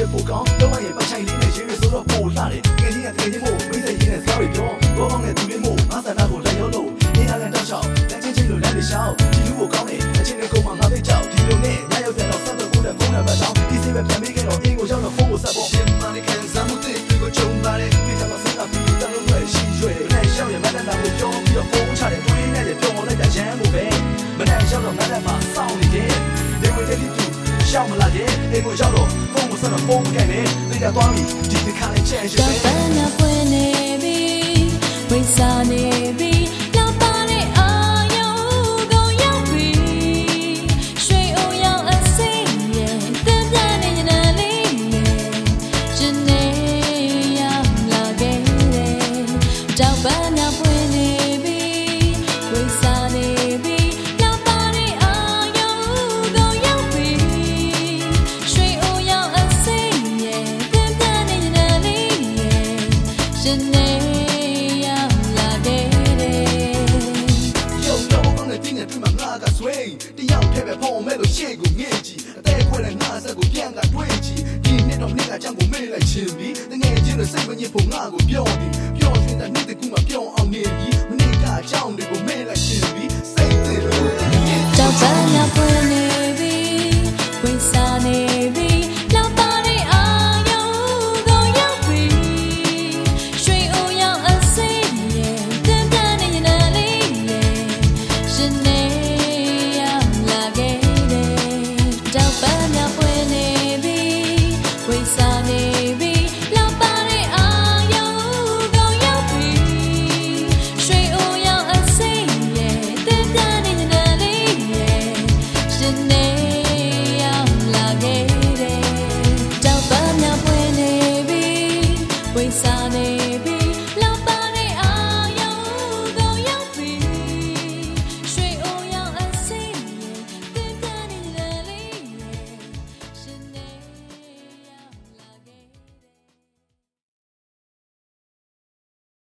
ကပုံပြီးချစ်ဖို့ကောင်းတော့ရဲ့ပတ်ချိုင်လေးနဲ့ရေးရဆိုတော့ပို့လာတယ်ငယ်ချင်းကတကယ်ချင်းမို့မိတ်ဆက်ရင်းနဲ့စကားတွေပြောဘောကောင်းတဲ့သူတွေမို့ငါဆန္ဒကိုလက်ရုံးလို့နေရာနဲ့တောက်ချောက်လက်ချင်းချင်းလိုလမ်းတွေရှောင်းဒီလူကိုကောင်းတယ်အချင်းတွေကိုမှငါသိကြောက်ဒီလိုနဲ့ညရောက်ပြန်တော့ဆက်တော့ကိုတဲ့ဖုန်းနံပါတ်တောင်းဒီစီပဲပြန်ပေးခဲ့တော့အင်းကိုရောက်တော့ဖုန်းကိုဆက်ဖို့ရှင်မလေးကန်စမှုတဲ့ကိုကြုံပါလေဒီကမှာဆက်တာပြီးတလုံးပဲရှိရွှေနဲ့ရှောက်ရမတန်တာကိုပြောပြီးတော့ဖုန်းချတယ်တွေး အိမ်ကိုရောက်တော့ဖုန်းကိုဆက်တော့ဖုန်းကန်နေသိကြသွားပြီဒီတစ်ခါလေးချဲ့ရွှေကြောက်ပန်းများပွင့်နေပြီဝိစာနေပြီလောက်ပါတဲ့အာယုံကိုရောက်ပြီရွှေအိုရောင်အစိမ့်ရဲ့တန်တန်နဲ့ရနာလေးရဲ့ရှင်နေရောက်လာခဲ့တယ်ကြောက်ပန်းများပွင့်နေ ရှေ့ကိုငဲ့ကြည့်အသေးခွဲလိုက်ငါဆက်ကိုပြန်ကတွေးကြည့်ဒီနှစ်တော့နှစ်ကကြောင့်ကိုမေ့လိုက်ခြင်းပြီတငယ်ချင်းတို့စိတ်မငြိဖို့ငါကိုပြောသည်ပြောချင်တဲ့နှစ်တကူမှပြောင်း